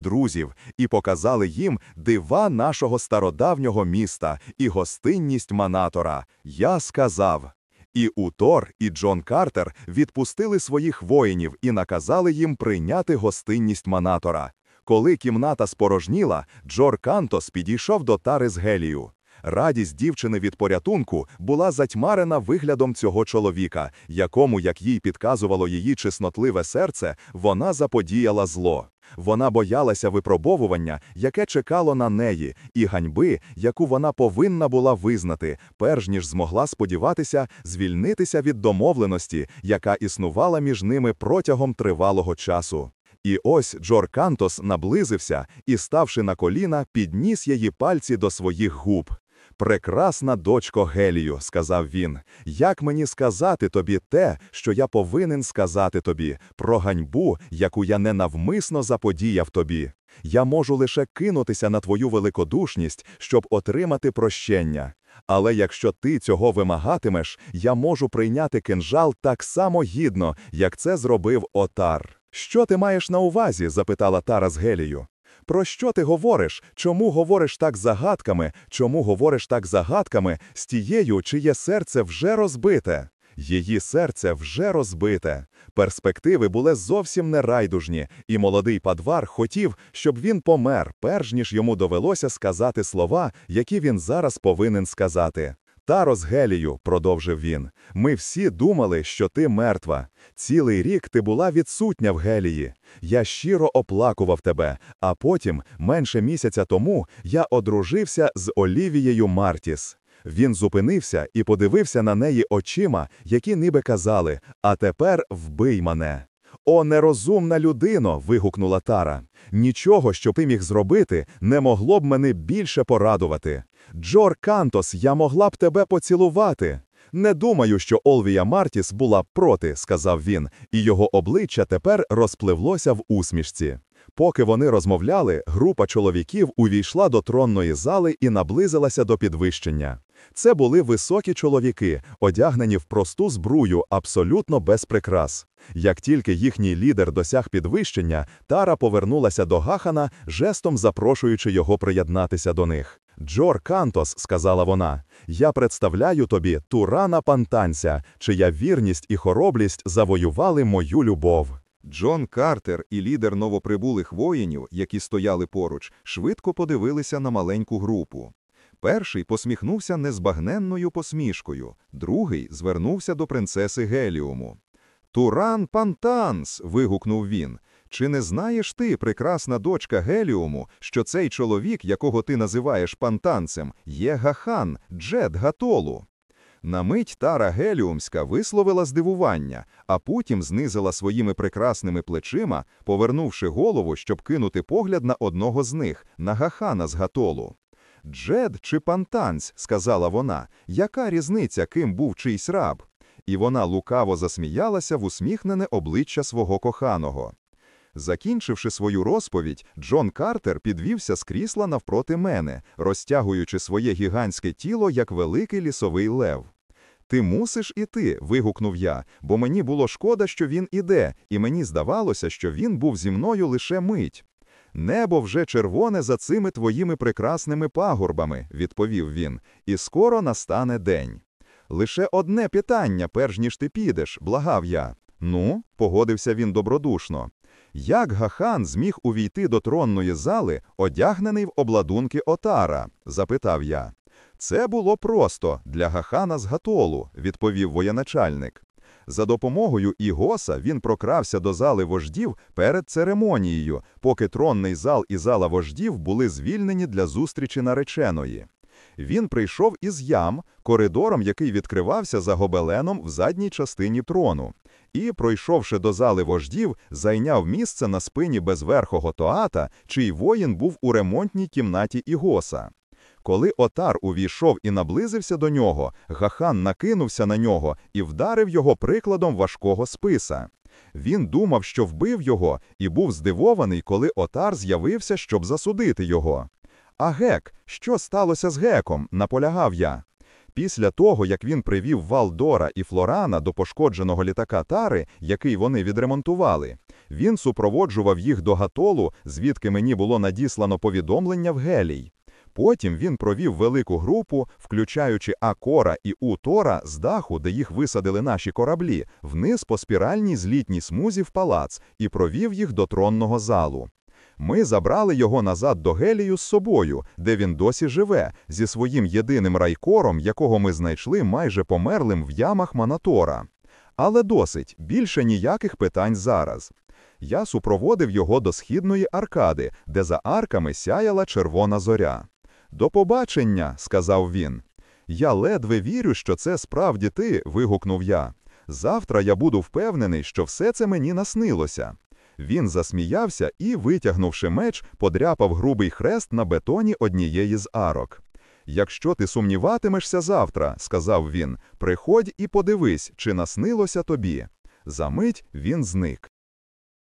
друзів і показали їм дива нашого стародавнього міста і гостинність манатора. Я сказав. І Утор, і Джон Картер відпустили своїх воїнів і наказали їм прийняти гостинність манатора. Коли кімната спорожніла, Джор Кантос підійшов до тари з Гелію. Радість дівчини від порятунку була затьмарена виглядом цього чоловіка, якому, як їй підказувало її чеснотливе серце, вона заподіяла зло. Вона боялася випробовування, яке чекало на неї, і ганьби, яку вона повинна була визнати, перш ніж змогла сподіватися звільнитися від домовленості, яка існувала між ними протягом тривалого часу. І ось Джор Кантос наблизився і, ставши на коліна, підніс її пальці до своїх губ. Прекрасна дочко Гелію, сказав він, як мені сказати тобі те, що я повинен сказати тобі, про ганьбу, яку я ненавмисно заподіяв тобі. Я можу лише кинутися на твою великодушність, щоб отримати прощення. Але якщо ти цього вимагатимеш, я можу прийняти кинжал так само гідно, як це зробив отар. Що ти маєш на увазі? запитала Тара з Гелію. Про що ти говориш? Чому говориш так загадками? Чому говориш так загадками з тією, чиє серце вже розбите? Її серце вже розбите. Перспективи були зовсім не райдужні, і молодий падвар хотів, щоб він помер, перш ніж йому довелося сказати слова, які він зараз повинен сказати. Таро Гелію, продовжив він, ми всі думали, що ти мертва. Цілий рік ти була відсутня в Гелії. Я щиро оплакував тебе, а потім, менше місяця тому, я одружився з Олівією Мартіс. Він зупинився і подивився на неї очима, які ніби казали: А тепер вбий мене. О, нерозумна людино. вигукнула Тара. Нічого, що ти міг зробити, не могло б мене більше порадувати. Джор Кантос, я могла б тебе поцілувати. Не думаю, що Олвія Мартіс була б проти, сказав він, і його обличчя тепер розпливлося в усмішці. Поки вони розмовляли, група чоловіків увійшла до тронної зали і наблизилася до підвищення. Це були високі чоловіки, одягнені в просту збрую, абсолютно без прикрас. Як тільки їхній лідер досяг підвищення, Тара повернулася до Гахана, жестом запрошуючи його приєднатися до них. Джор Кантос, сказала вона, я представляю тобі Турана Пантанця, чия вірність і хороблість завоювали мою любов. Джон Картер і лідер новоприбулих воїнів, які стояли поруч, швидко подивилися на маленьку групу. Перший посміхнувся незбагненною посмішкою, другий звернувся до принцеси Геліуму. Туран Пантанс. вигукнув він. Чи не знаєш ти, прекрасна дочка Геліуму, що цей чоловік, якого ти називаєш пантанцем, є Гахан, Джед Гатолу? На мить Тара Геліумська висловила здивування, а потім знизила своїми прекрасними плечима, повернувши голову, щоб кинути погляд на одного з них, на Гахана з Гатолу. Джед чи пантанець, сказала вона, яка різниця, ким був чийсь раб? І вона лукаво засміялася в усміхнене обличчя свого коханого. Закінчивши свою розповідь, Джон Картер підвівся з крісла навпроти мене, розтягуючи своє гігантське тіло як великий лісовий лев. Ти мусиш іти, вигукнув я, бо мені було шкода, що він іде, і мені здавалося, що він був зі мною лише мить. Небо вже червоне за цими твоїми прекрасними пагорбами, відповів він, і скоро настане день. Лише одне питання, перш ніж ти підеш, благав я. Ну, погодився він добродушно. Як Гахан зміг увійти до тронної зали, одягнений в обладунки отара? запитав я. Це було просто для Гахана з Гатолу, відповів воєначальник. За допомогою Ігоса він прокрався до зали вождів перед церемонією, поки тронний зал і зала вождів були звільнені для зустрічі нареченої. Він прийшов із ям, коридором, який відкривався за гобеленом в задній частині трону, і, пройшовши до зали вождів, зайняв місце на спині безверхого Тоата, чий воїн був у ремонтній кімнаті Ігоса. Коли отар увійшов і наблизився до нього, Гахан накинувся на нього і вдарив його прикладом важкого списа. Він думав, що вбив його, і був здивований, коли отар з'явився, щоб засудити його. А гек, що сталося з геком? наполягав я. Після того, як він привів Валдора і Флорана до пошкодженого літака Тари, який вони відремонтували, Він супроводжував їх до Гатолу, звідки мені було надіслано повідомлення в Гелій. Потім він провів велику групу, включаючи Акора і Утора з даху, де їх висадили наші кораблі, вниз по спіральній злітній смузі в палац і провів їх до тронного залу. Ми забрали його назад до Гелію з собою, де він досі живе, зі своїм єдиним райкором, якого ми знайшли майже померлим в ямах Манатора. Але досить, більше ніяких питань зараз. Я супроводив його до східної аркади, де за арками сяяла червона зоря. До побачення, сказав він. Я ледве вірю, що це справді ти, вигукнув я. Завтра я буду впевнений, що все це мені наснилося. Він засміявся і, витягнувши меч, подряпав грубий хрест на бетоні однієї з арок. Якщо ти сумніватимешся завтра, сказав він, приходь і подивись, чи наснилося тобі. Замить він зник.